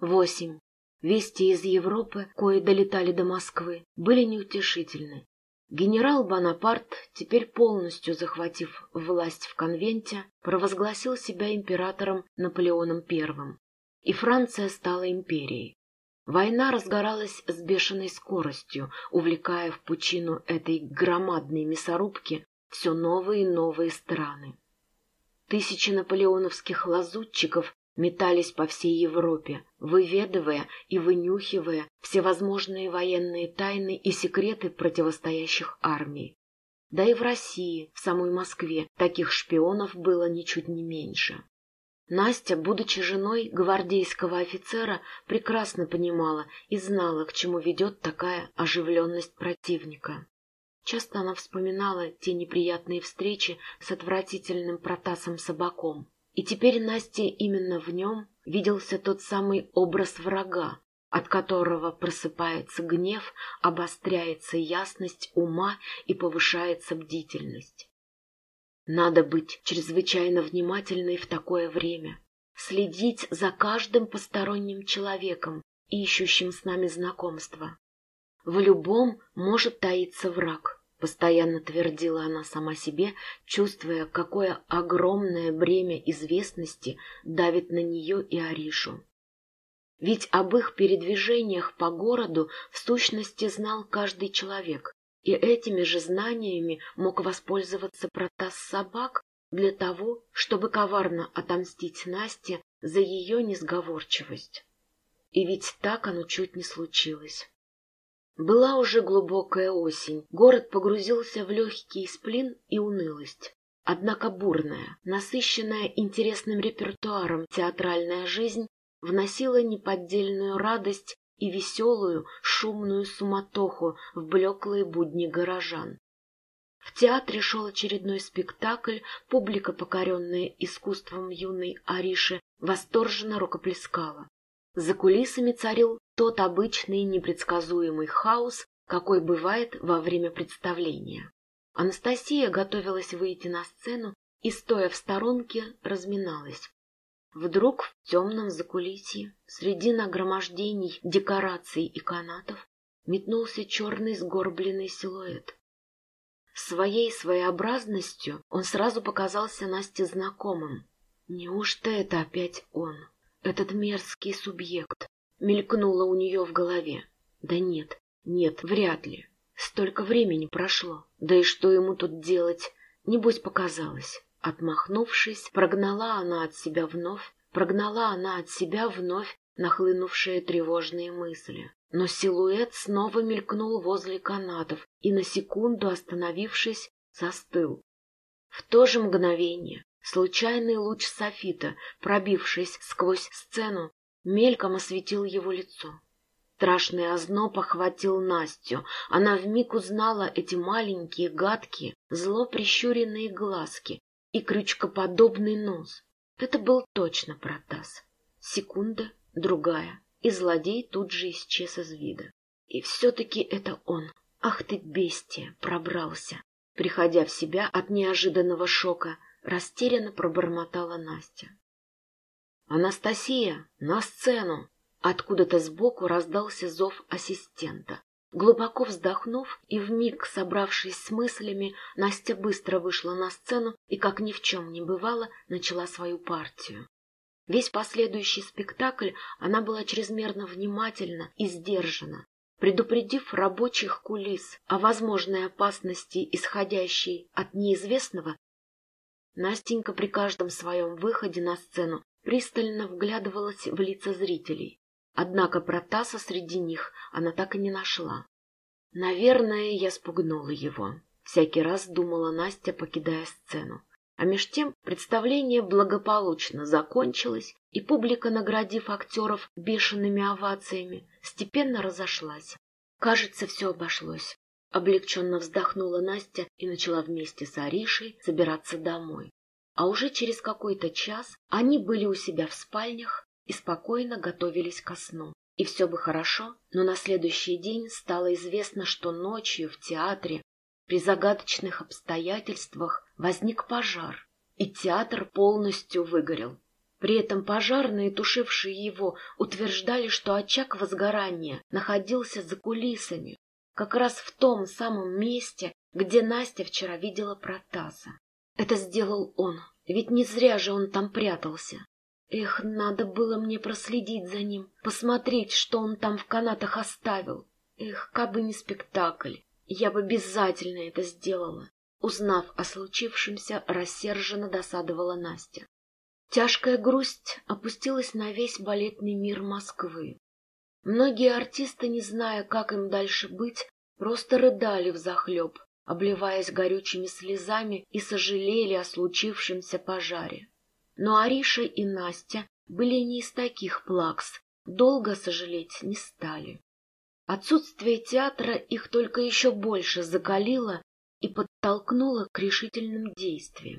Восемь. Вести из Европы, кои долетали до Москвы, были неутешительны. Генерал Бонапарт, теперь полностью захватив власть в конвенте, провозгласил себя императором Наполеоном I, и Франция стала империей. Война разгоралась с бешеной скоростью, увлекая в пучину этой громадной мясорубки все новые и новые страны. Тысячи наполеоновских лазутчиков метались по всей Европе, выведывая и вынюхивая всевозможные военные тайны и секреты противостоящих армий. Да и в России, в самой Москве, таких шпионов было ничуть не меньше. Настя, будучи женой гвардейского офицера, прекрасно понимала и знала, к чему ведет такая оживленность противника. Часто она вспоминала те неприятные встречи с отвратительным Протасом Собаком. И теперь Насте именно в нем виделся тот самый образ врага, от которого просыпается гнев, обостряется ясность ума и повышается бдительность. Надо быть чрезвычайно внимательной в такое время, следить за каждым посторонним человеком, ищущим с нами знакомства. В любом может таиться враг, постоянно твердила она сама себе, чувствуя, какое огромное бремя известности давит на нее и Аришу. Ведь об их передвижениях по городу в сущности знал каждый человек, и этими же знаниями мог воспользоваться Протас собак для того, чтобы коварно отомстить Насте за ее несговорчивость. И ведь так оно чуть не случилось. Была уже глубокая осень, город погрузился в легкий сплин и унылость. Однако бурная, насыщенная интересным репертуаром театральная жизнь вносила неподдельную радость и веселую, шумную суматоху в блеклые будни горожан. В театре шел очередной спектакль, публика, покоренная искусством юной Ариши, восторженно рукоплескала. За кулисами царил тот обычный непредсказуемый хаос, какой бывает во время представления. Анастасия готовилась выйти на сцену и, стоя в сторонке, разминалась. Вдруг в темном закулисье, среди нагромождений декораций и канатов, метнулся черный сгорбленный силуэт. Своей своеобразностью он сразу показался Насте знакомым. Неужто это опять он, этот мерзкий субъект? Мелькнуло у нее в голове. Да нет, нет, вряд ли. Столько времени прошло. Да и что ему тут делать? Небось, показалось. Отмахнувшись, прогнала она от себя вновь, прогнала она от себя вновь нахлынувшие тревожные мысли. Но силуэт снова мелькнул возле канатов и, на секунду остановившись, застыл. В то же мгновение случайный луч софита, пробившись сквозь сцену, мельком осветил его лицо. Страшный озноб охватил Настю. Она вмиг узнала эти маленькие, гадкие, зло прищуренные глазки, и крючкоподобный нос. Это был точно Протас. Секунда, другая, и злодей тут же исчез из вида. И все-таки это он. Ах ты, бестия, пробрался. Приходя в себя от неожиданного шока, растерянно пробормотала Настя. «Анастасия, на сцену!» Откуда-то сбоку раздался зов ассистента. Глубоко вздохнув и вмиг собравшись с мыслями, Настя быстро вышла на сцену и, как ни в чем не бывало, начала свою партию. Весь последующий спектакль она была чрезмерно внимательна и сдержана, предупредив рабочих кулис о возможной опасности, исходящей от неизвестного, Настенька при каждом своем выходе на сцену пристально вглядывалась в лица зрителей. Однако Протаса среди них она так и не нашла. Наверное, я спугнула его. Всякий раз думала Настя, покидая сцену. А меж тем представление благополучно закончилось, и публика, наградив актеров бешеными овациями, степенно разошлась. Кажется, все обошлось. Облегченно вздохнула Настя и начала вместе с Аришей собираться домой. А уже через какой-то час они были у себя в спальнях, и спокойно готовились ко сну. И все бы хорошо, но на следующий день стало известно, что ночью в театре при загадочных обстоятельствах возник пожар, и театр полностью выгорел. При этом пожарные, тушившие его, утверждали, что очаг возгорания находился за кулисами, как раз в том самом месте, где Настя вчера видела Протаса. Это сделал он, ведь не зря же он там прятался. Эх, надо было мне проследить за ним, посмотреть, что он там в канатах оставил. Эх, как бы не спектакль, я бы обязательно это сделала. Узнав о случившемся, рассерженно досадовала Настя. Тяжкая грусть опустилась на весь балетный мир Москвы. Многие артисты, не зная, как им дальше быть, просто рыдали взахлеб, обливаясь горючими слезами и сожалели о случившемся пожаре. Но Ариша и Настя были не из таких плакс, долго сожалеть не стали. Отсутствие театра их только еще больше закалило и подтолкнуло к решительным действиям.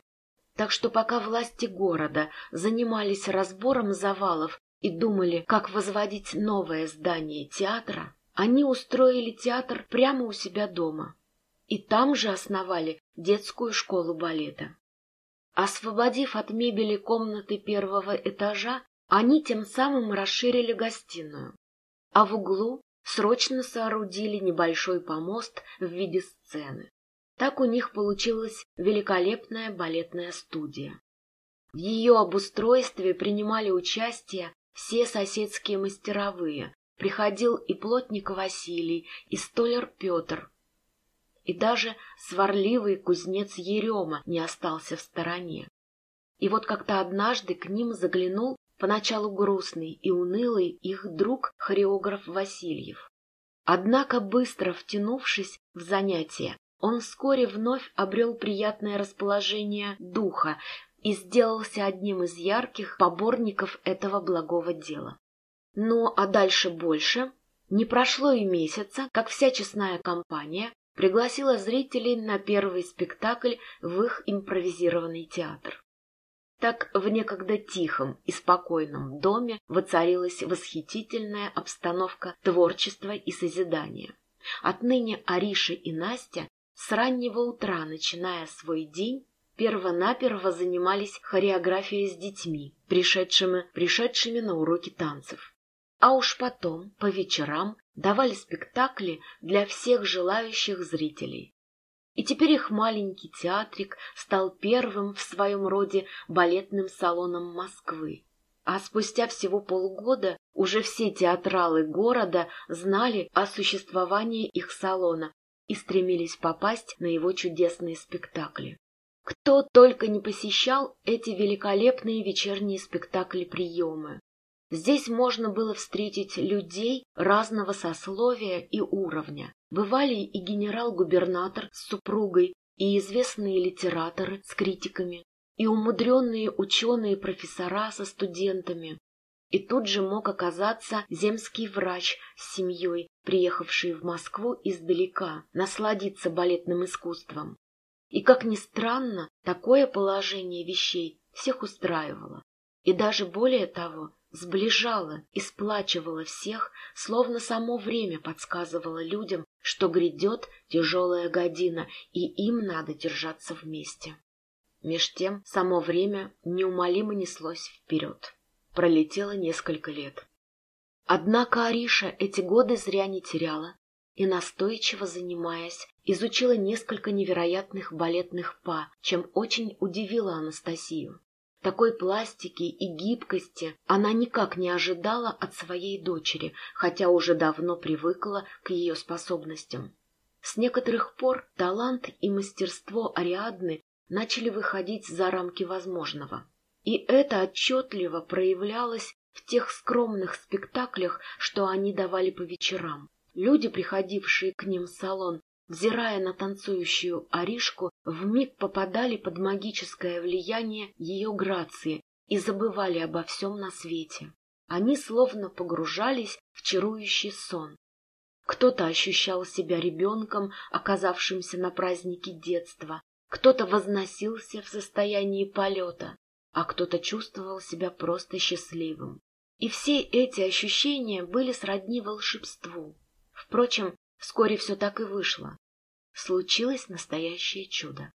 Так что пока власти города занимались разбором завалов и думали, как возводить новое здание театра, они устроили театр прямо у себя дома. И там же основали детскую школу балета. Освободив от мебели комнаты первого этажа, они тем самым расширили гостиную, а в углу срочно соорудили небольшой помост в виде сцены. Так у них получилась великолепная балетная студия. В ее обустройстве принимали участие все соседские мастеровые. Приходил и плотник Василий, и столяр Петр, и даже сварливый кузнец Ерема не остался в стороне. И вот как-то однажды к ним заглянул поначалу грустный и унылый их друг-хореограф Васильев. Однако, быстро втянувшись в занятия, он вскоре вновь обрел приятное расположение духа и сделался одним из ярких поборников этого благого дела. Ну, а дальше больше. Не прошло и месяца, как вся честная компания пригласила зрителей на первый спектакль в их импровизированный театр. Так в некогда тихом и спокойном доме воцарилась восхитительная обстановка творчества и созидания. Отныне Ариша и Настя с раннего утра, начиная свой день, первонаперво занимались хореографией с детьми, пришедшими, пришедшими на уроки танцев. А уж потом, по вечерам, давали спектакли для всех желающих зрителей. И теперь их маленький театрик стал первым в своем роде балетным салоном Москвы. А спустя всего полгода уже все театралы города знали о существовании их салона и стремились попасть на его чудесные спектакли. Кто только не посещал эти великолепные вечерние спектакли-приемы. Здесь можно было встретить людей разного сословия и уровня. Бывали и генерал-губернатор с супругой, и известные литераторы с критиками, и умудренные ученые-профессора со студентами. И тут же мог оказаться земский врач с семьей, приехавший в Москву издалека, насладиться балетным искусством. И, как ни странно, такое положение вещей всех устраивало. И даже более того, сближала и сплачивала всех, словно само время подсказывало людям, что грядет тяжелая година, и им надо держаться вместе. Меж тем само время неумолимо неслось вперед. Пролетело несколько лет. Однако Ариша эти годы зря не теряла и, настойчиво занимаясь, изучила несколько невероятных балетных па, чем очень удивила Анастасию. Такой пластики и гибкости она никак не ожидала от своей дочери, хотя уже давно привыкла к ее способностям. С некоторых пор талант и мастерство Ариадны начали выходить за рамки возможного. И это отчетливо проявлялось в тех скромных спектаклях, что они давали по вечерам. Люди, приходившие к ним в салон, взирая на танцующую Аришку, вмиг попадали под магическое влияние ее грации и забывали обо всем на свете. Они словно погружались в чарующий сон. Кто-то ощущал себя ребенком, оказавшимся на празднике детства, кто-то возносился в состоянии полета, а кто-то чувствовал себя просто счастливым. И все эти ощущения были сродни волшебству. Впрочем, Вскоре все так и вышло. Случилось настоящее чудо.